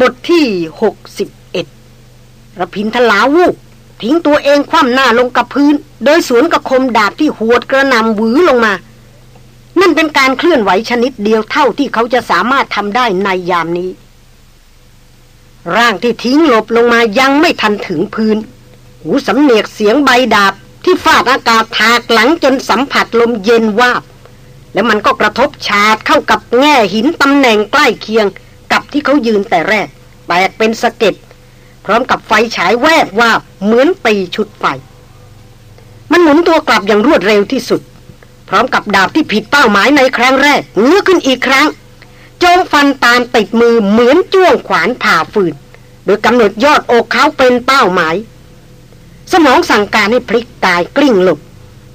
บทที่หกสิบเอ็ดระพินทลาวูบทิ้งตัวเองคว่ำหน้าลงกับพื้น โดยสวนกับคมดาบที่หวดกระนำหวือลงมา นั่นเป็นการเคลื่อนไหวชนิดเดียวเท่าที่เขาจะสามารถทำได้ในยามนี้ ร่างที่ทิ้งหลบลงมายังไม่ทันถึงพื้น หูสำเนียกเสียงใบดาบที่ฟาดอากาศถากหลังจนสัมผัสลมเย็นวาบ แล้วมันก็กระทบฉาดเข้ากับแง่หินตำแหน่งใกล้เคียง ที่เขายืนแต่แรกแตกเป็นสะเก็ดพร้อมกับไฟฉายแวบว่าเหมือนตีชุดไฟ มันหมุนตัวกลับอย่างรวดเร็วที่สุด พร้อมกับดาบที่ผิดเป้าหมายในครั้งแรกเงื้อขึ้นอีกครั้งโจงฟันตามติดมือเหมือนจ้วงขวานผ่าฟืน โดยกำหนดยอดอกเขาเป็นเป้าหมาย สมองสั่งการให้พลิกกายกลิ้งหลบ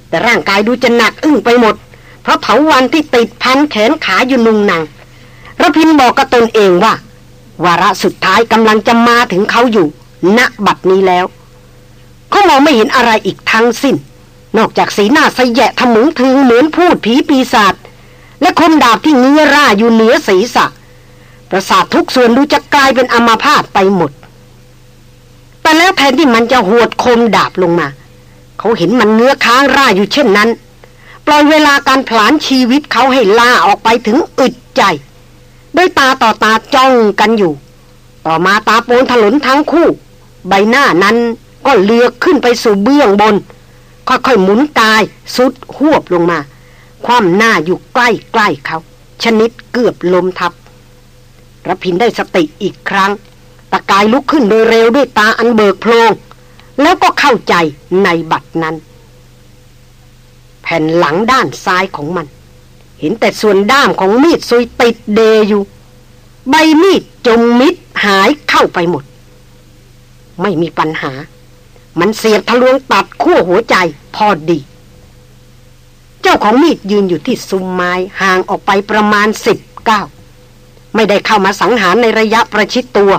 แต่ร่างกายดูจะหนักอึ้งไปหมด เพราะเถาวันที่ติดพันแขนขาอยู่นุงนาง ระพินบอกกับตนเองว่า วาระสุดท้ายกำลังจะมาถึงเขาอยู่ณบัดนี้แล้ว เขามองไม่เห็นอะไรอีกทั้งสิ้น นอกจากสีหน้าสยะทะมุงถึงเหมือนพูดผีปีศาจและคมดาบที่เงื้อร่าอยู่เหนือศีรษะ ประสาททุกส่วนดูจะกลายเป็นอมาพาตไปหมด แต่แล้วแทนที่มันจะหวดคมดาบลงมา เขาเห็นมันเงื้อค้างร่าอยู่เช่นนั้น ปล่อยเวลาการผลานชีวิตเขาให้ล่าออกไปถึงอึดใจ ด้วยตาต่อตาจ้องกันอยู่ ต่อมาตาโปนถลนทั้งคู่ ใบหน้านั้นก็เลือกขึ้นไปสู่เบื้องบน ค่อยๆหมุนกายสุดหวบลงมา ความหน้าอยู่ใกล้ๆเขา ชนิดเกือบลมทับระพินได้สติอีกครั้ง ตะกายลุกขึ้นโดยเร็วด้วยตาอันเบิกโพลงแล้วก็เข้าใจในบัตรนั้น แผ่นหลังด้านซ้ายของมัน เห็นแต่ส่วนด้ามของมีดซุยติดเดอยู่ ใบมีดจมมิดหายเข้าไปหมด ไม่มีปัญหา มันเสียบทะลวงตัดขั้วหัวใจพอดี เจ้าของมีดยืนอยู่ที่ซุ้มไม้ห่างออกไปประมาณสิบเก้าไม่ได้เข้ามาสังหารในระยะประชิดตัว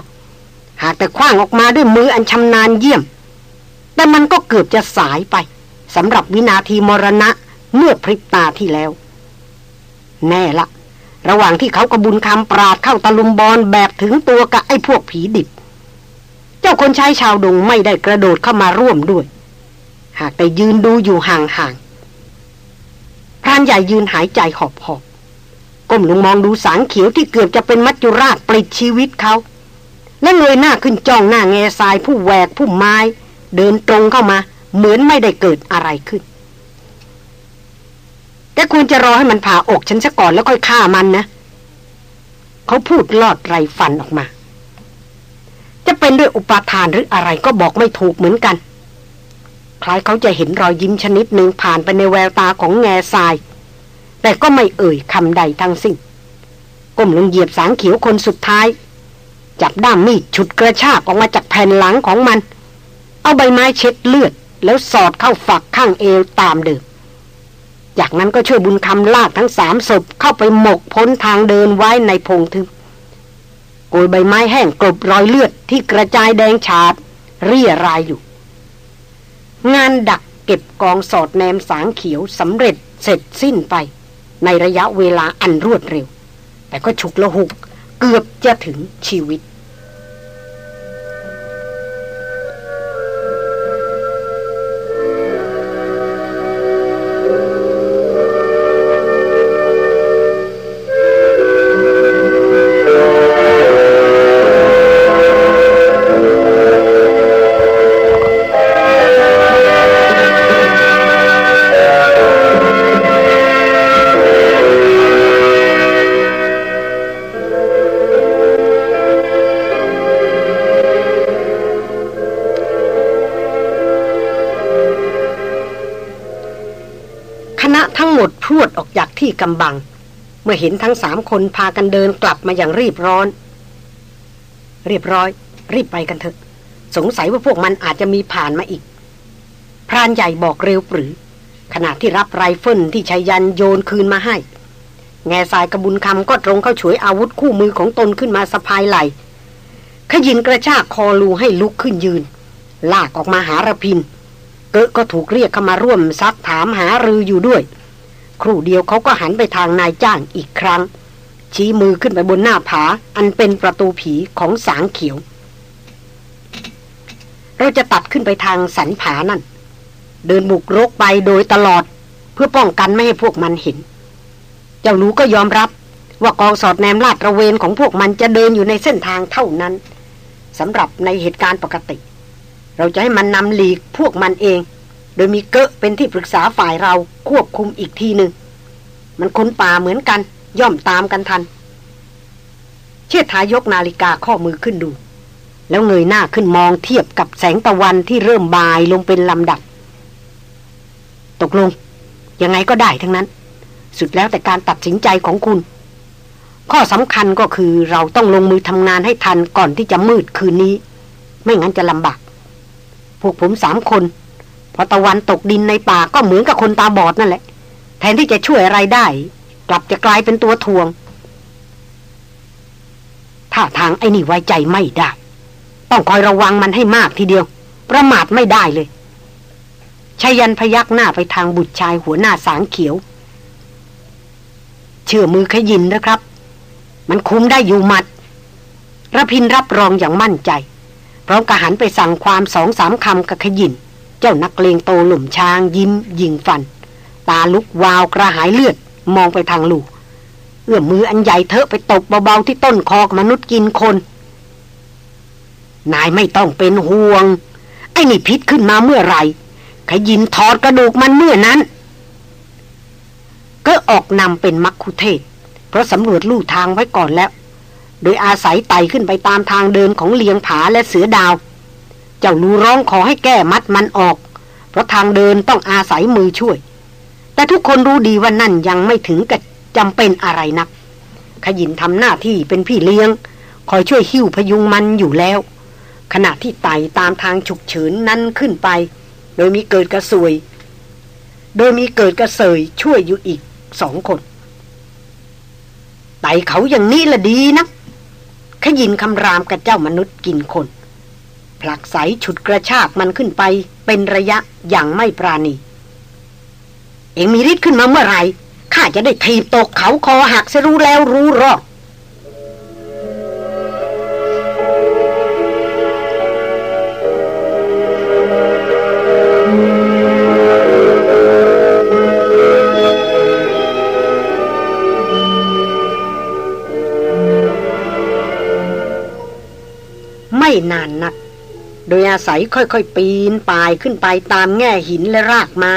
หากแต่คว้างออกมาด้วยมืออันชำนาญเยี่ยม แต่มันก็เกือบจะสายไปสำหรับวินาทีมรณะเมื่อพริบตาที่แล้ว แน่ละ ระหว่างที่เขากระบุญคำปราดเข้าตะลุมบอลแบบถึงตัวกับไอ้พวกผีดิบ เจ้าคนใช้ชาวดงไม่ได้กระโดดเข้ามาร่วมด้วย หากแต่ยืนดูอยู่ห่างๆพรานใหญ่ยืนหายใจหอบหอบก้มลงมองดูสางเขียวที่เกือบจะเป็นมัจจุราชปลิดชีวิตเขา และเงยหน้าขึ้นจ้องหน้าแง่ทรายผู้แหวกผู้ไม้ เดินตรงเข้ามา เหมือนไม่ได้เกิดอะไรขึ้น แกควรจะรอให้มันผ่าอกฉันซะก่อนแล้วค่อยฆ่ามันนะ เขาพูดลอดไรฟันออกมา จะเป็นด้วยอุปาทานหรืออะไรก็บอกไม่ถูกเหมือนกัน คล้ายเขาจะเห็นรอยยิ้มชนิดหนึ่งผ่านไปในแววตาของแง่ทราย แต่ก็ไม่เอ่ยคำใดทั้งสิ้นก้มลงเหยียบสางเขียวคนสุดท้าย จับด้ามมีดฉุดกระชากออกมาจากแผ่นหลังของมัน เอาใบไม้เช็ดเลือด แล้วสอดเข้าฝักข้างเอวตามเดิม จากนั้นก็ช่วยบุญคำลากทั้งสามศพเข้าไปหมกพ้นทางเดินไว้ในพงทึบโกยใบไม้แห้งกลบรอยเลือดที่กระจายแดงฉาดเรียรายอยู่ งานดักเก็บกองสอดแนมสางเขียวสำเร็จเสร็จสิ้นไป ในระยะเวลาอันรวดเร็ว แต่ก็ฉุกละหุกเกือบจะถึงชีวิต ที่กำบัง เมื่อเห็นทั้งสามคนพากันเดินกลับมาอย่างรีบร้อน เรียบร้อย รีบไปกันเถอะ สงสัยว่าพวกมันอาจจะมีผ่านมาอีก พรานใหญ่บอกเร็วปรื๋อ ขณะที่รับไรเฟิลที่ไชยันต์โยนคืนมาให้ แงซายกับบุญคำก็ตรงเข้าฉวยอาวุธคู่มือของตนขึ้นมาสะพายไหล่ขยินกระชากคอลูให้ลุกขึ้นยืน ลากออกมาหารพินทร์ เกะก็ถูกเรียกเข้ามาร่วมซักถามหารืออยู่ด้วย ครู่เดียวเขาก็หันไปทางนายจ้างอีกครั้ง ชี้มือขึ้นไปบนหน้าผา อันเป็นประตูผีของสางเขียว เราจะตัดขึ้นไปทางสันผานั่น เดินบุกรกไปโดยตลอด เพื่อป้องกันไม่ให้พวกมันเห็น เจ้ารู้ก็ยอมรับว่ากองสอดแนมลาดระเวนของพวกมันจะเดินอยู่ในเส้นทางเท่านั้นสำหรับในเหตุการณ์ปกติ เราจะให้มันนำหลีกพวกมันเอง โดยมีเกะเป็นที่ปรึกษาฝ่ายเราควบคุมอีกทีหนึ่ง มันค้นป่าเหมือนกัน ย่อมตามกันทัน เชิดทายกนาฬิกาข้อมือขึ้นดู แล้วเงยหน้าขึ้นมองเทียบกับแสงตะวันที่เริ่มบายลงเป็นลำดับ ตกลง ยังไงก็ได้ทั้งนั้น สุดแล้วแต่การตัดสินใจของคุณ ข้อสำคัญก็คือเราต้องลงมือทำงานให้ทันก่อนที่จะมืดคืนนี้ ไม่งั้นจะลำบากพวกผมสามคน พอตะวันตกดินในป่าก็เหมือนกับคนตาบอดนั่นแหละ แทนที่จะช่วยอะไรได้ กลับจะกลายเป็นตัวทวง ถ้าทางไอ้นี่ไว้ใจไม่ได้ ต้องคอยระวังมันให้มากทีเดียว ประมาทไม่ได้เลยชายันพยักหน้าไปทางบุตรชายหัวหน้าสางเขียว เชื่อมือขยินนะครับ มันคุมได้อยู่มัดระพินรับรองอย่างมั่นใจพร้อมกระหันไปสั่งความสองสามคำกับขยิน เจ้านักเลงโตหล่มช้างยิ้มยิงฟัน ตาลุกวาวกระหายเลือด มองไปทางลูกเอื้อมมืออันใหญ่เถอะไปตบเบาๆที่ต้นคอกมนุษย์กินคน นายไม่ต้องเป็นห่วง ไอ้นี่พิษขึ้นมาเมื่อไหร่ขยินถอดกระดูกมันเมื่อนั้น ก็ออกนำเป็นมักคุเทศ เพราะสำรวจลู่ทางไว้ก่อนแล้ว โดยอาศัยไต่ขึ้นไปตามทางเดินของเลียงผาและเสือดาว เจ้าลูร้องขอให้แก้มัดมันออก เพราะทางเดินต้องอาศัยมือช่วย แต่ทุกคนรู้ดีว่านั่นยังไม่ถึงกับจำเป็นอะไรนัก ขยินทำหน้าที่เป็นพี่เลี้ยง คอยช่วยหิ้วพยุงมันอยู่แล้ว ขณะที่ไต่ตามทางฉุกเฉินนั้นขึ้นไป โดยมีเกิดกระสวย โดยมีเกิดกระเสยช่วยอยู่อีกสองคนไต่เขาอย่างนี้ละดีนะขยินคำรามกับเจ้ามนุษย์กินคน ผลักใสฉุดกระชากมันขึ้นไป เป็นระยะอย่างไม่ปราณี เองมีฤทธิ์ขึ้นมาเมื่อไหร่ข้าจะได้ทีบตกเขาคอหักจะรู้แล้วรู้รอด โดยอาศัยค่อยๆ ปีนป่ายขึ้นไปตามแง่หินและรากไม้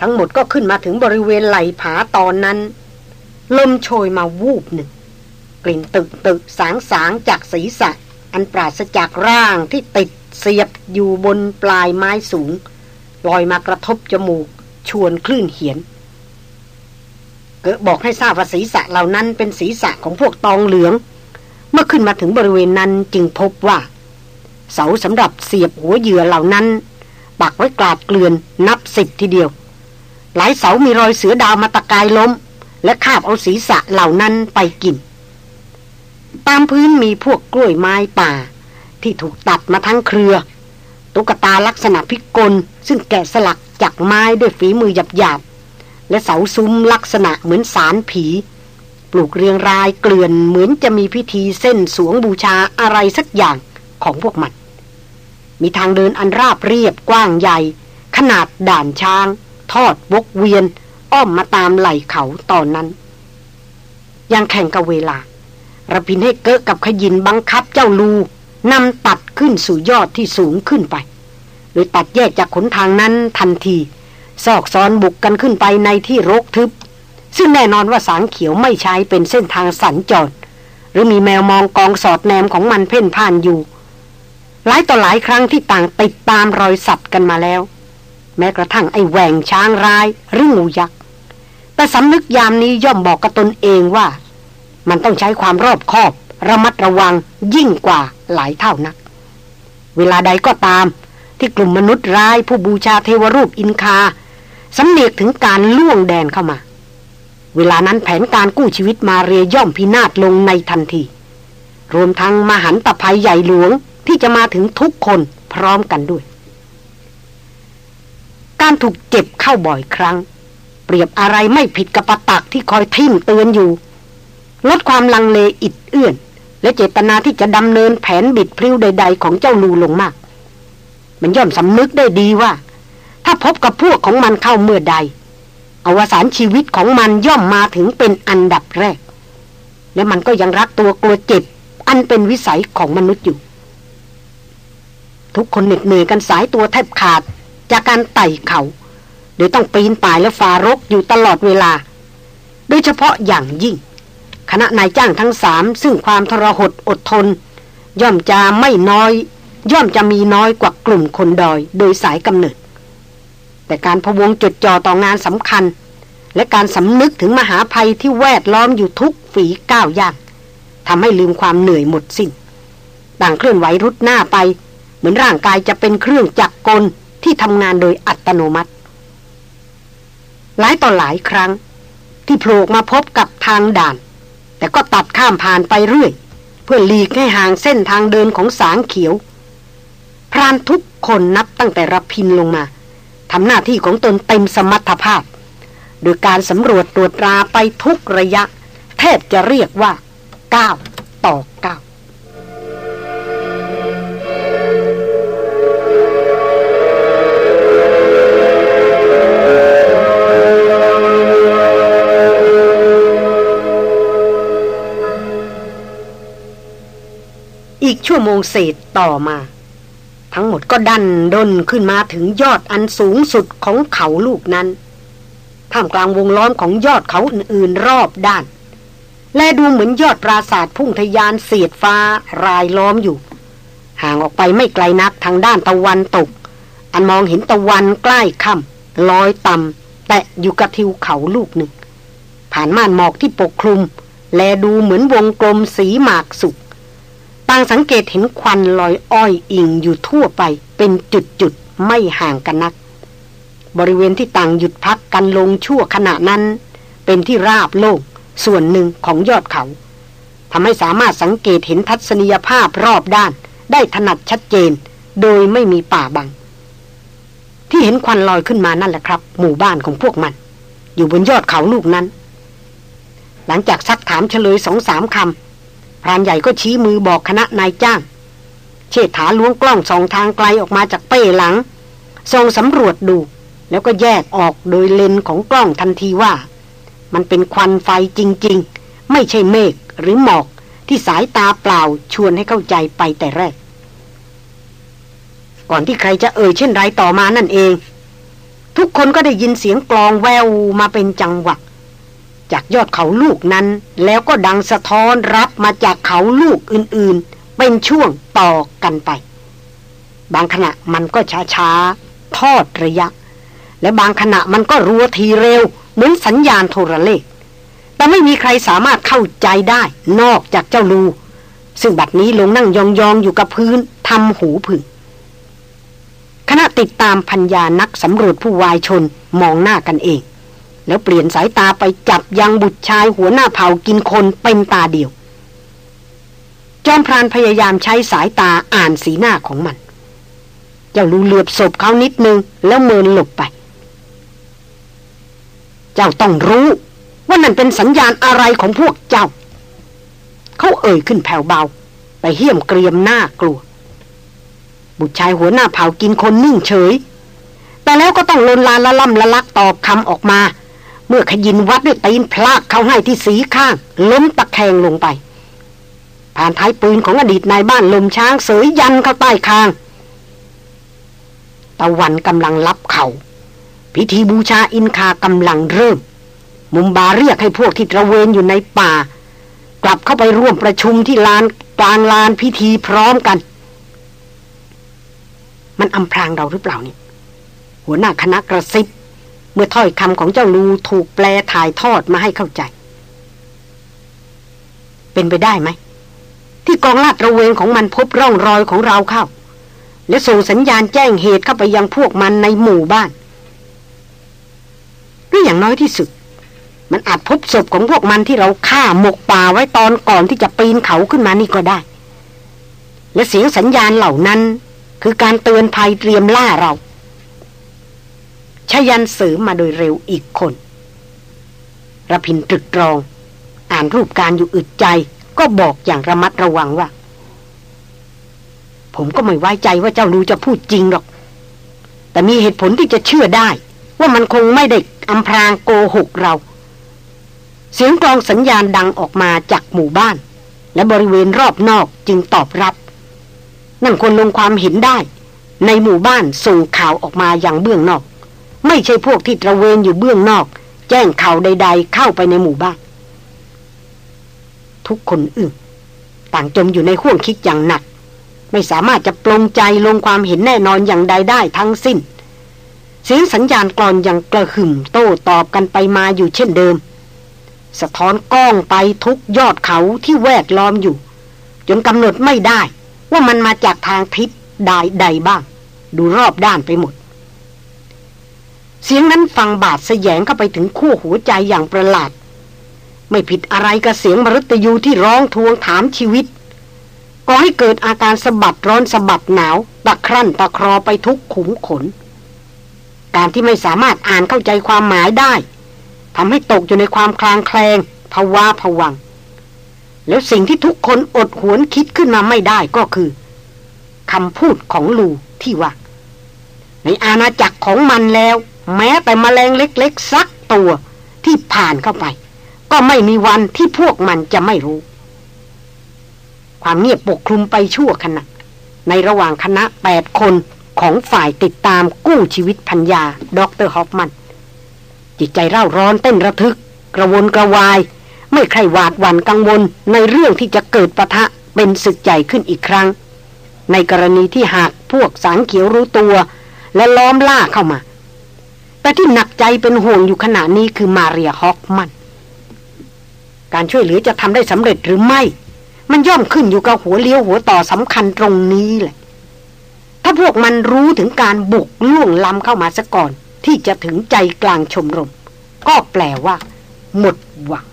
ทั้งหมดก็ขึ้นมาถึงบริเวณไหลผาตอนนั้น ลมโชยมาวูบหนึ่ง กลิ่นตึกตึกสางสางจากศีรษะ อันปราศจากร่างที่ติดเสียบอยู่บนปลายไม้สูง ลอยมากระทบจมูก ชวนคลื่นเหียน เกิดบอกให้ทราบว่าศีรษะเหล่านั้นเป็นศีรษะของพวกตองเหลือง เมื่อขึ้นมาถึงบริเวณนั้นจึงพบว่า เสาสำหรับเสียบหัวเหยื่อเหล่านั้น ปักไว้กลาดเกลื่อนนับสิบทีเดียว หลายเสามีรอยเสือดาวมาตะกายล้ม และคาบเอาศีรษะเหล่านั้นไปกิน ตามพื้นมีพวกกล้วยไม้ป่า ที่ถูกตัดมาทั้งเครือ ตุ๊กตาลักษณะพิกล ซึ่งแกะสลักจากไม้ด้วยฝีมือหยาบๆและเสาซุ้มลักษณะเหมือนสารผีปลูกเรียงรายเกลื่อนเหมือนจะมีพิธีเส้นสวงบูชาอะไรสักอย่างของพวกมัน มีทางเดินอันราบเรียบกว้างใหญ่ ขนาดด่านช้าง ทอดวกเวียน อ้อมมาตามไหล่เขาตอนนั้น ยังแข่งกับเวลาระพินให้เกะกับขยินบังคับเจ้าลูนำตัดขึ้นสู่ยอดที่สูงขึ้นไป โดยตัดแยกจากขนทางนั้นทันที ซอกซ้อนบุกกันขึ้นไปในที่รกทึบ ซึ่งแน่นอนว่าสางเขียวไม่ใช้เป็นเส้นทางสัญจร หรือมีแมวมองกองสอดแนมของมันเพ่นพ่านอยู่ หลายต่อหลายครั้งที่ต่างติดตามรอยสัตว์กันมาแล้ว แม้กระทั่งไอ้แหวงช้างร้ายหรืองูยักษ์แต่สำนึกยามนี้ย่อมบอกกับตนเองว่า มันต้องใช้ความรอบคอบ ระมัดระวังยิ่งกว่าหลายเท่านัก เวลาใดก็ตามที่กลุ่มมนุษย์ร้ายผู้บูชาเทวรูปอินคาสำเนียกถึงการล่วงแดนเข้ามา เวลานั้นแผนการกู้ชีวิตมาเรียย่อมพินาศลงในทันที รวมทั้งมหันตภัยใหญ่หลวง ที่จะมาถึงทุกคนพร้อมกันด้วย การถูกเจ็บเข้าบ่อยครั้ง เปรียบอะไรไม่ผิดกับปะตักที่คอยทิ่มเตือนอยู่ ลดความลังเลอิดเอื้อน และเจตนาที่จะดำเนินแผนบิดพลิ้วใด ๆ ของเจ้าลูลงมาก มันย่อมสำนึกได้ดีว่า ถ้าพบกับพวกของมันเข้าเมื่อใด อวสานชีวิตของมันย่อมมาถึงเป็นอันดับแรก และมันก็ยังรักตัวกลัวเจ็บอันเป็นวิสัยของมนุษย์อยู่ ทุกคนเหน็ดเหนื่อยกันสายตัวแทบขาด จากการไต่เขาโดยต้องปีนป่ายและฟารกอยู่ตลอดเวลา โดยเฉพาะอย่างยิ่ง คณะนายจ้างทั้งสามซึ่งความทรหดอดทน ย่อมจะไม่น้อย ย่อมจะมีน้อยกว่ากลุ่มคนดอย โดยสายกำเนิด แต่การพวงจดจ่อต่องานสำคัญ และการสำนึกถึงมหาภัยที่แวดล้อมอยู่ทุกฝีก้าวย่างทำให้ลืมความเหนื่อยหมดสิ้นต่างเคลื่อนไหวรุดหน้าไป เหมือนร่างกายจะเป็นเครื่องจักรกลที่ทำงานโดยอัตโนมัติ หลายต่อหลายครั้ง ที่โผล่มาพบกับทางด่าน แต่ก็ตัดข้ามผ่านไปเรื่อย เพื่อหลีกให้ห่างเส้นทางเดินของสางเขียว พรานทุกคนนับตั้งแต่รับพินลงมาทำหน้าที่ของตนเต็มสมรรถภาพ โดยการสำรวจตรวจตราไปทุกระยะ แทบจะเรียกว่าก้าวต่อก้าว อีกชั่วโมงเศษต่อมา ทั้งหมดก็ดันดนขึ้นมาถึงยอดอันสูงสุดของเขาลูกนั้น ท่ามกลางวงล้อมของยอดเขาอื่นๆรอบด้าน และดูเหมือนยอดปราสาทพุ่งทยานเสียดฟ้ารายล้อมอยู่ ห่างออกไปไม่ไกลนักทางด้านตะวันตก อันมองเห็นตะวันใกล้ค่ำลอยต่ำแตะอยู่กับทิวเขาลูกหนึ่ง ผ่านม่านหมอกที่ปกคลุม และดูเหมือนวงกลมสีหมากสุก ต่างสังเกตเห็นควันลอยอ้อยอิงอยู่ทั่วไป เป็นจุดๆ ไม่ห่างกันนัก บริเวณที่ต่างหยุดพักกันลงชั่วขณะนั้น เป็นที่ราบโล่งส่วนหนึ่งของยอดเขาทำให้สามารถสังเกตเห็นทัศนียภาพรอบด้าน ได้ถนัดชัดเจน โดยไม่มีป่าบัง ที่เห็นควันลอยขึ้นมานั่นแหละครับ หมู่บ้านของพวกมัน อยู่บนยอดเขาลูกนั้น หลังจากซักถามเฉลยสองสามคำ พรานใหญ่ก็ชี้มือบอกคณะนายจ้าง เชษฐาล้วงกล้องสองทางไกลออกมาจากเป้หลังส่งสำรวจดู แล้วก็แยกออกโดยเลนของกล้องทันทีว่า มันเป็นควันไฟจริง ๆ ไม่ใช่เมฆหรือหมอกที่สายตาเปล่าชวนให้เข้าใจไปแต่แรก ก่อนที่ใครจะเอ่ยเช่นไรต่อมานั่นเอง ทุกคนก็ได้ยินเสียงกลองแววมาเป็นจังหวะ จากยอดเขาลูกนั้น แล้วก็ดังสะท้อนรับมาจากเขาลูกอื่นๆ เป็นช่วงต่อกันไป บางขณะมันก็ช้าๆ ทอดระยะ และบางขณะมันก็รัวทีเร็ว เหมือนสัญญาณโทรเลข แต่ไม่มีใครสามารถเข้าใจได้นอกจากเจ้าลู ซึ่งบัดนี้ลงนั่งยองๆ อยู่กับพื้นทำหูผึ่งขณะติดตามพัญญานักสำรวจผู้วายชนมองหน้ากันเอง แล้วเปลี่ยนสายตาไปจับยังบุตรชายหัวหน้าเผ่ากินคนเป็นตาเดียว จอมพรานพยายามใช้สายตาอ่านสีหน้าของมัน เจ้าลูเหลือบศพเขานิดนึง แล้วเมินหลบไป เจ้าต้องรู้ ว่านั่นเป็นสัญญาณอะไรของพวกเจ้า เขาเอ่ยขึ้นแผ่วเบา ไปเหี้ยมเกรียมหน้ากลัว บุตรชายหัวหน้าเผากินคนนิ่งเฉยแต่แล้วก็ต้องลนลานละล่ำละลักตอบคำออกมา เมื่อขยินวัดด้วยตีนพลากเขาให้ที่สีข้างล้มตะแคงลงไป ผ่านท้ายปืนของอดีตนายบ้านลมช้างเสยยันเข้าใต้คางตะวันกำลังรับเขาพิธีบูชาอินคากำลังเริ่ม มุมบาเรียกให้พวกที่ตระเวนอยู่ในป่า กลับเข้าไปร่วมประชุมที่ลานกลางลานพิธีพร้อมกัน มันอำพรางเราหรือเปล่าเนี่ยหัวหน้าคณะกระซิบ เมื่อถ้อยคำของเจ้าลูถูกแปลถ่ายทอดมาให้เข้าใจ เป็นไปได้ไหม ที่กองลาดระเวนของมันพบร่องรอยของเราเข้า และส่งสัญญาณแจ้งเหตุเข้าไปยังพวกมันในหมู่บ้านหรืออย่างน้อยที่สุด มันอาจพบศพของพวกมันที่เราฆ่าหมกป่าไว้ตอนก่อนที่จะปีนเขาขึ้นมานี่ก็ได้ และเสียงสัญญาณเหล่านั้น คือการเตือนภัยเตรียมล่าเรา ชยันเสริมมาโดยเร็วอีกคนระพินตรึกตรอง อ่านรูปการอยู่อึดใจ ก็บอกอย่างระมัดระวังว่า ผมก็ไม่ไว้ใจว่าเจ้าลูจะพูดจริงหรอก แต่มีเหตุผลที่จะเชื่อได้ ว่ามันคงไม่ได้อำพรางโกหกเรา เสียงกลองสัญญาณดังออกมาจากหมู่บ้าน และบริเวณรอบนอกจึงตอบรับ นั่นคนลงความเห็นได้ ในหมู่บ้านส่งข่าวออกมาอย่างเบื้องนอก ไม่ใช่พวกที่ตระเวนอยู่เบื้องนอก แจ้งข่าวใด ๆ เข้าไปในหมู่บ้าน ทุกคนอึ้งต่างจมอยู่ในห่วงคิดอย่างหนัก ไม่สามารถจะปลงใจลงความเห็นแน่นอนอย่างใดได้ทั้งสิ้น เสียงสัญญาณกรอนอยังกระหึ่มโต้ตอบกันไปมาอยู่เช่นเดิม สะท้อนก้องไปทุกยอดเขาที่แวดล้อมอยู่ จนกำหนดไม่ได้ว่ามันมาจากทางทิศใดใดบ้าง ดูรอบด้านไปหมด เสียงนั้นฟังบาดสแยงเข้าไปถึงคู่หัวใจอย่างประหลาด ไม่ผิดอะไรกับเสียงมรุตยูที่ร้องทวงถามชีวิตก็ให้เกิดอาการสะบัดร้อนสะบัดหนาวตะครั่นตะครอไปทุกขุมขน การที่ไม่สามารถอ่านเข้าใจความหมายได้ทำให้ตกอยู่ในความคลางแคลงภาวะผวัง แล้วสิ่งที่ทุกคนอดหวนคิดขึ้นมาไม่ได้ก็คือคำพูดของลูที่ว่า ในอาณาจักรของมันแล้ว แม้แต่มแมลงเล็กๆสักตัวที่ผ่านเข้าไป ก็ไม่มีวันที่พวกมันจะไม่รู้ ความเงียบปกคลุมไปชั่วขณะ ในระหว่างคณะแปดคนของฝ่ายติดตามกู้ชีวิตภรรยาด็อกเตอร์ฮอฟมัน จิตใจเร่าร้อนเต้นระทึก กระวนกระวาย ไม่ใครหวาดหวั่นกังวลในเรื่องที่จะเกิดปะทะเป็นศึกใหญ่ขึ้นอีกครั้ง ในกรณีที่หากพวกสางเขียวรู้ตัว และล้อมล่าเข้ามา แต่ที่หนักใจเป็นห่วงอยู่ขณะนี้คือมาเรียฮอกมัน การช่วยเหลือจะทำได้สำเร็จหรือไม่ มันย่อมขึ้นอยู่กับหัวเลี้ยวหัวต่อสำคัญตรงนี้แหละ ถ้าพวกมันรู้ถึงการบุกล่วงล้ำเข้ามาซะก่อน ที่จะถึงใจกลางชมรม ก็แปลว่า หมดหวัง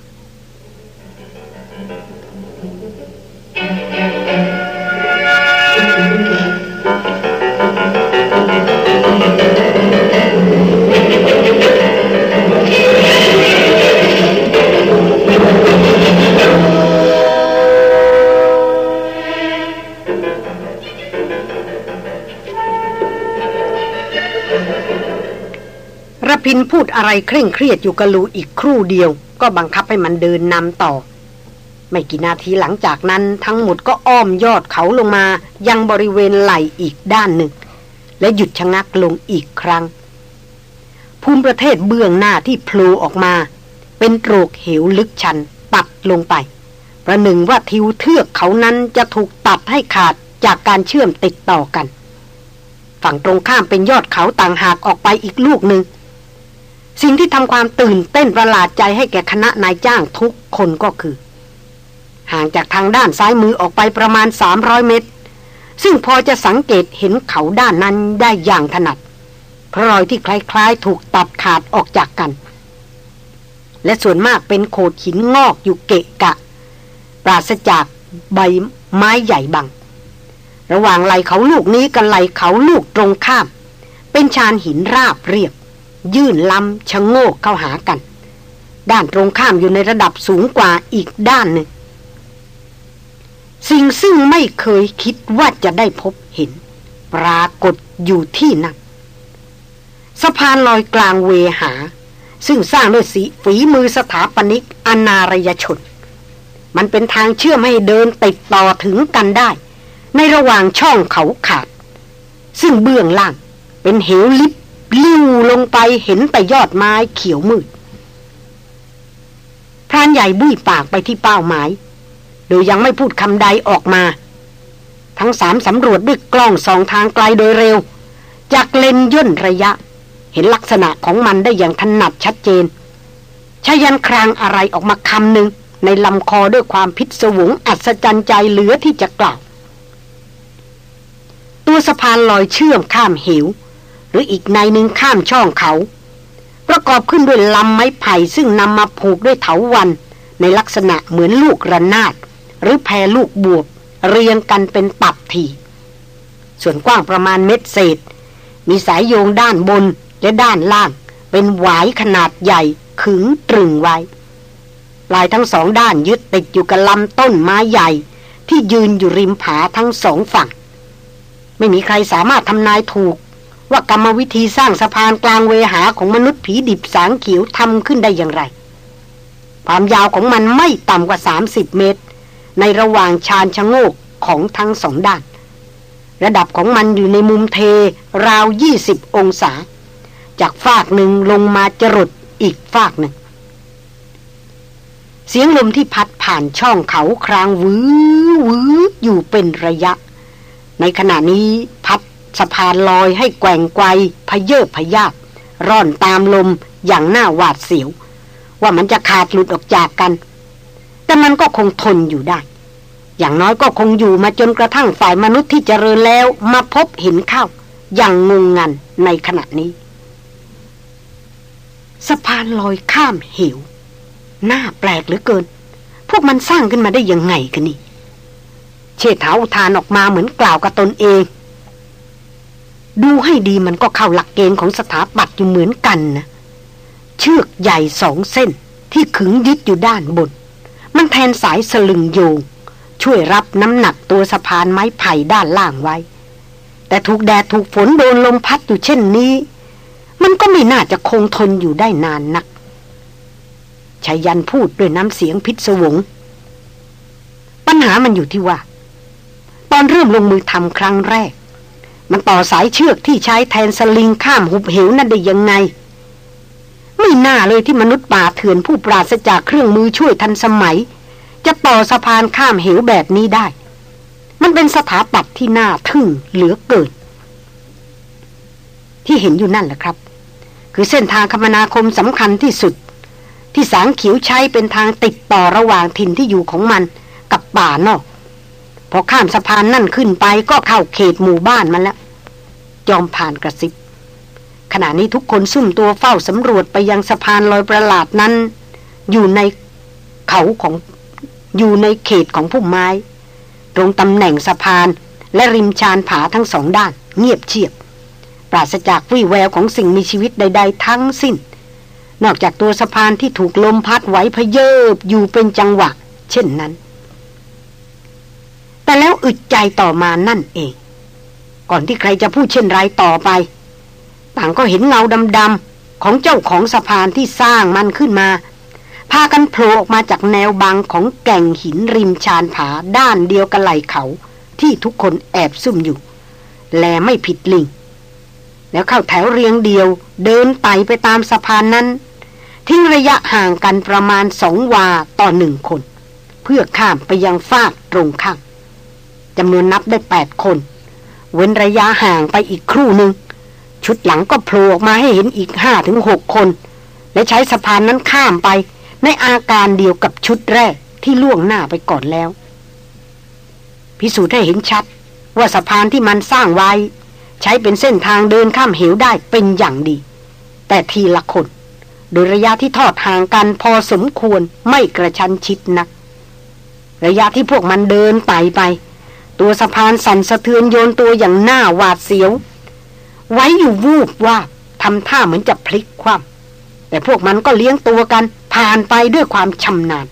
พินพูดอะไรเคร่งเครียดอยู่กับลูอีกครู่เดียว ก็บังคับให้มันเดินนำต่อ ไม่กี่นาทีหลังจากนั้นทั้งหมดก็อ้อมยอดเขาลงมา ยังบริเวณไหลอีกด้านหนึ่ง และหยุดชะงักลงอีกครั้ง ภูมิประเทศเบื้องหน้าที่พลูออกมา เป็นโรกเหวลึกชัน ตัดลงไป ประหนึ่งว่าทิวเทือกเขานั้นจะถูกตัดให้ขาดจากการเชื่อมติดต่อกัน ฝั่งตรงข้ามเป็นยอดเขาต่างหากออกไปอีกลูกหนึ่ง สิ่งที่ทำความตื่นเต้นประหลาดใจให้แก่คณะนายจ้างทุกคนก็คือ ห่างจากทางด้านซ้ายมือออกไปประมาณ 300 เมตร ซึ่งพอจะสังเกตเห็นเขาด้านนั้นได้อย่างถนัดเพราะรอยที่คล้ายๆ ถูกตัดขาดออกจากกัน และส่วนมากเป็นโขดหินงอกอยู่เกะกะ ปราศจากใบไม้ใหญ่บัง ระหว่างไหลเขาลูกนี้กับไหลเขาลูกตรงข้าม เป็นชานหินราบเรียบ ยื่นลำชะโงกเข้าหากัน ด้านตรงข้ามอยู่ในระดับสูงกว่าอีกด้านหนึ่ง สิ่งซึ่งไม่เคยคิดว่าจะได้พบเห็น ปรากฏอยู่ที่นั่นสะพานลอยกลางเวหา ซึ่งสร้างด้วยสีฝีมือสถาปนิกอนารยชน มันเป็นทางเชื่อมให้เดินติดต่อถึงกันได้ ในระหว่างช่องเขาขาด ซึ่งเบื้องล่างเป็นเหวลิบ ลิ้วลงไปเห็นแต่ยอดไม้เขียวมืดพรานใหญ่บุ้ยปากไปที่เป้าหมาย โดยยังไม่พูดคำใดออกมา ทั้งสามสำรวจด้วยกล้องสองทางไกลโดยเร็ว จากเลนย่นระยะ เห็นลักษณะของมันได้อย่างถนัดชัดเจนชายันครางอะไรออกมาคำหนึ่งในลำคอด้วยความพิศวงอัศจรรย์ใจเหลือที่จะกล่าว ตัวสะพานลอยเชื่อมข้ามเหว รืออีกในหนึ่งข้ามช่องเขา ประกอบขึ้นด้วยลำไม้ไผ่ซึ่งนำมาผูกด้วยเถาวันในลักษณะเหมือนลูกระนาด หรือแพรลูกบวบ เรียงกันเป็นตับทีส่วนกว้างประมาณเม็ดเศษ มีสายโยงด้านบนและด้านล่าง เป็นหวายขนาดใหญ่ขึงตรึงไว้ปลายทั้งสองด้านยึดติดอยู่กับลำต้นไม้ใหญ่ ที่ยืนอยู่ริมผาทั้งสองฝั่ง ไม่มีใครสามารถทำนายถูก ว่ากรรมวิธีสร้างสะพานกลางเวหาของมนุษย์ผีดิบสางเขียวทำขึ้นได้อย่างไร ความยาวของมันไม่ต่ำกว่า 30 เมตร ในระหว่างชานชะโงกของทั้งสองด้าน ระดับของมันอยู่ในมุมเทราว 20 องศา จากฟากหนึ่งลงมาจรดอีกฟากหนึ่ง เสียงลมที่พัดผ่านช่องเขาครางวื้อวื้ออยู่เป็นระยะ ในขณะนี้พัด สะพานลอยให้แกว่งไกวพเยอพยาบร่อนตามลมอย่างน่าหวาดเสียว ว่ามันจะขาดหลุดออกจากกัน แต่มันก็คงทนอยู่ได้ อย่างน้อยก็คงอยู่มาจนกระทั่งฝ่ายมนุษย์ที่เจริญแล้วมาพบเห็นเข้า อย่างงงงันในขณะนี้ สะพานลอยข้ามเหวหน้าแปลกเหลือเกิน พวกมันสร้างขึ้นมาได้ยังไงกันนี่ เชษฐาอุทานออกมาเหมือนกล่าวกับตนเอง ดูให้ดีมันก็เข้าหลักเกณฑ์ของสถาปัตย์อยู่เหมือนกันนะเชือกใหญ่สองเส้นที่ขึงยึดอยู่ด้านบน มันแทนสายสลึงโยง ช่วยรับน้ำหนักตัวสะพานไม้ไผ่ด้านล่างไว้ แต่ถูกแดดถูกฝนโดนลมพัดอยู่เช่นนี้ มันก็ไม่น่าจะคงทนอยู่ได้นานนักชายันพูดด้วยน้ำเสียงพิศวง ปัญหามันอยู่ที่ว่า ตอนเริ่มลงมือทำครั้งแรก มันต่อสายเชือกที่ใช้แทนสลิงข้ามหุบเหวนั่นได้ยังไง ไม่น่าเลยที่มนุษย์ป่าเถื่อนผู้ปราศจากเครื่องมือช่วยทันสมัย จะต่อสะพานข้ามเหวแบบนี้ได้ มันเป็นสถาปัตย์ที่น่าทึ่งเหลือเกินที่เห็นอยู่นั่นแหละครับ คือเส้นทางคมนาคมสำคัญที่สุด ที่สางขิวใช้เป็นทางติดต่อระหว่างถิ่นที่อยู่ของมันกับป่านอก พอข้ามสะพานนั่นขึ้นไปก็เข้าเขตหมู่บ้านมันแล้วจอมผ่านกระซิบขณะนี้ทุกคนซุ่มตัวเฝ้าสำรวจไปยังสะพานลอยประหลาดนั้น อยู่ในเขาของอยู่ในเขตของพุ่มไม้ ตรงตำแหน่งสะพานและริมชานผาทั้งสองด้าน เงียบเชียบ ปราศจากวี่แววของสิ่งมีชีวิตใด ๆ ทั้งสิ้น นอกจากตัวสะพานที่ถูกลมพัดไหวพเยิบอยู่เป็นจังหวะ เช่นนั้น แต่แล้วอึดใจต่อมานั่นเอง ก่อนที่ใครจะพูดเช่นไรต่อไป ต่างก็เห็นเงาดำๆของเจ้าของสะพานที่สร้างมันขึ้นมา พากันโผล่ออกมาจากแนวบังของแก่งหินริมชานผาด้านเดียวกับไหลเขาที่ทุกคนแอบซุ่มอยู่ แลไม่ผิดลิง แล้วเข้าแถวเรียงเดียวเดินไต่ไปตามสะพานนั้น ทิ้งระยะห่างกันประมาณสองวาต่อหนึ่งคน เพื่อข้ามไปยังฟากตรงข้าม จำนวนนับได้แปดคน เว้นระยะห่างไปอีกครู่หนึ่งชุดหลังก็โผล่ออกมาให้เห็นอีกห้าถึงหกคน และใช้สะพานนั้นข้ามไป ในอาการเดียวกับชุดแรกที่ล่วงหน้าไปก่อนแล้ว พิสูจน์ให้เห็นชัด ว่าสะพานที่มันสร้างไว้ ใช้เป็นเส้นทางเดินข้ามเหวได้เป็นอย่างดี แต่ทีละคน โดยระยะที่ทอดห่างกันพอสมควรไม่กระชั้นชิดนัก ระยะที่พวกมันเดินไต่ไป ตัวสะพานสั่นสะเทือนโยนตัวอย่างหน้าหวาดเสียว ไว้อยู่วูบว่าทำท่าเหมือนจะพลิกคว่ำแต่พวกมันก็เลี้ยงตัวกันผ่านไปด้วยความชำนาญ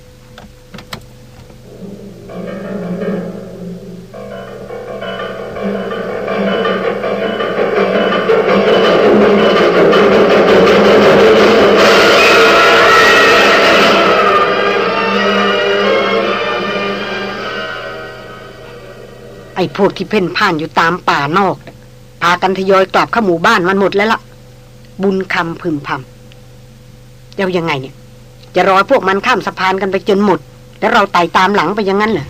อ้พวกที่เพ่นพ่านอยู่ตามป่านอก พากันทยอยกลับเข้าหมู่บ้านมันหมดแล้วละ่ะ บุญคำพึมพำแล้วยังไงเนี่ย จะรอพวกมันข้ามสะพานกันไปจนหมด แล้วเราไต่ตามหลังไปยังงั้นเหรอ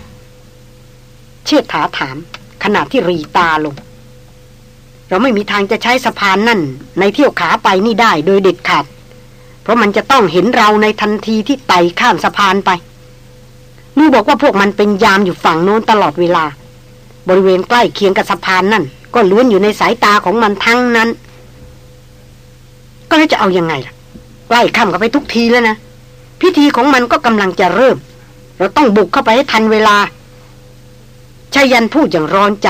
เชิดถาถาม ขณะที่รีตาลง เราไม่มีทางจะใช้สะพานนั่น ในเที่ยวขาไปนี่ได้โดยเด็ดขาด เพราะมันจะต้องเห็นเราในทันทีที่ไต่ข้ามสะพานไปมูบอกว่าพวกมันเป็นยามอยู่ฝั่งโน้นตลอดเวลา บริเวณใกล้เคียงกับสะพานนั่น ก็ล้วนอยู่ในสายตาของมันทั้งนั้น ก็แล้วจะเอายังไงล่ะใกล้ค่ำกันไปทุกทีแล้วนะพิธีของมันก็กำลังจะเริ่ม เราต้องบุกเข้าไปให้ทันเวลาชายันพูดอย่างร้อนใจ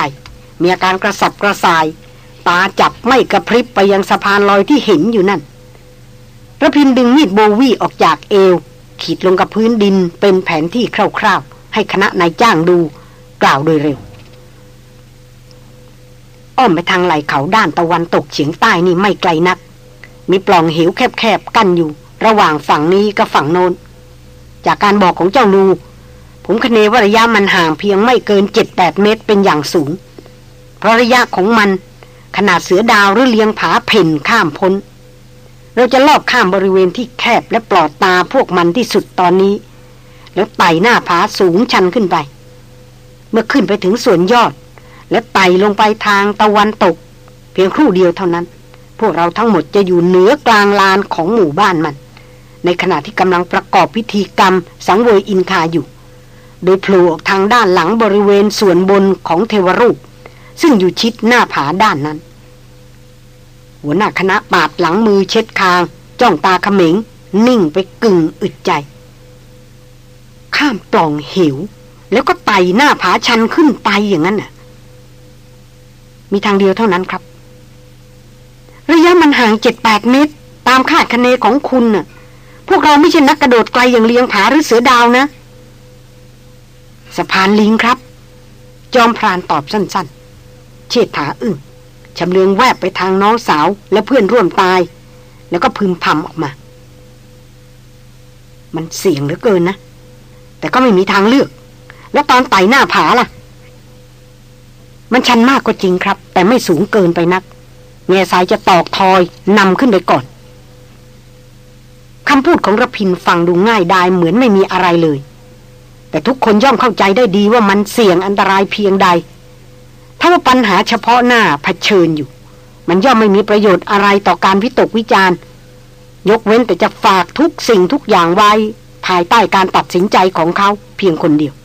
มีอาการกระสับกระส่าย ตาจับไม่กระพริบไปยังสะพานลอยที่เห็นอยู่นั่นระพินดึงมีดโบวีออกจากเอว ขีดลงกับพื้นดินเป็นแผนที่คร่าวๆ ให้คณะนายจ้างดู กล่าวโดยเร็ว อ้อมไปทางไหล่เขาด้านตะวันตกเฉียงใต้นี่ไม่ไกลนัก มีปล่องเหวแคบๆกั้นอยู่ ระหว่างฝั่งนี้กับฝั่งโน้น จากการบอกของเจ้านูผมคเนว่าระยะมันห่างเพียงไม่เกินเจ็ดแปดเมตรเป็นอย่างสูง เพราะระยะของมัน ขนาดเสือดาวหรือเลียงผาเพ่นข้ามพ้น เราจะลอบข้ามบริเวณที่แคบและปลอดตาพวกมันที่สุดตอนนี้ แล้วไต่หน้าผาสูงชันขึ้นไป เมื่อขึ้นไปถึงส่วนยอด และไต่ลงไปทางตะวันตก เพียงครู่เดียวเท่านั้น พวกเราทั้งหมดจะอยู่เหนือกลางลานของหมู่บ้านมัน ในขณะที่กำลังประกอบพิธีกรรม สังเวยอินคาอยู่ โดยโผล่ออกทางด้านหลังบริเวณส่วนบนของเทวรูป ซึ่งอยู่ชิดหน้าผาด้านนั้น หัวหน้าคณะปาดหลังมือเช็ดคาง จ้องตาเขม็ง นิ่งไปกึ่งอึดใจ ข้ามปล่องเหวแล้วก็ไต่หน้าผาชันขึ้นไปอย่างนั้นน่ะ มีทางเดียวเท่านั้นครับ ระยะมันห่างเจ็ดแปดเมตร ตามคาดคะเนของคุณน่ะ พวกเราไม่ใช่นักกระโดดไกลอย่างเลียงผาหรือเสือดาวนะ สะพานลิงครับ จอมพรานตอบสั้น ๆ เชิดถาอึ้งชำเลืองแวบไปทางน้องสาวและเพื่อนร่วมตาย แล้วก็พึมพำออกมา มันเสี่ยงเหลือเกินนะ แต่ก็ไม่มีทางเลือก แล้วตอนไต่หน้าผาล่ะ มันชันมากก็จริงครับ แต่ไม่สูงเกินไปนักแง่สายจะตอกทอยนำขึ้นไปก่อนคำพูดของระพินฟังดูง่ายดายเหมือนไม่มีอะไรเลย แต่ทุกคนย่อมเข้าใจได้ดีว่ามันเสี่ยงอันตรายเพียงใด ถ้าว่าปัญหาเฉพาะหน้าเผชิญอยู่ มันย่อมไม่มีประโยชน์อะไรต่อการวิตกวิจารณ์ ยกเว้นแต่จะฝากทุกสิ่งทุกอย่างไว้ ภายใต้การตัดสินใจของเขาเพียงคนเดียว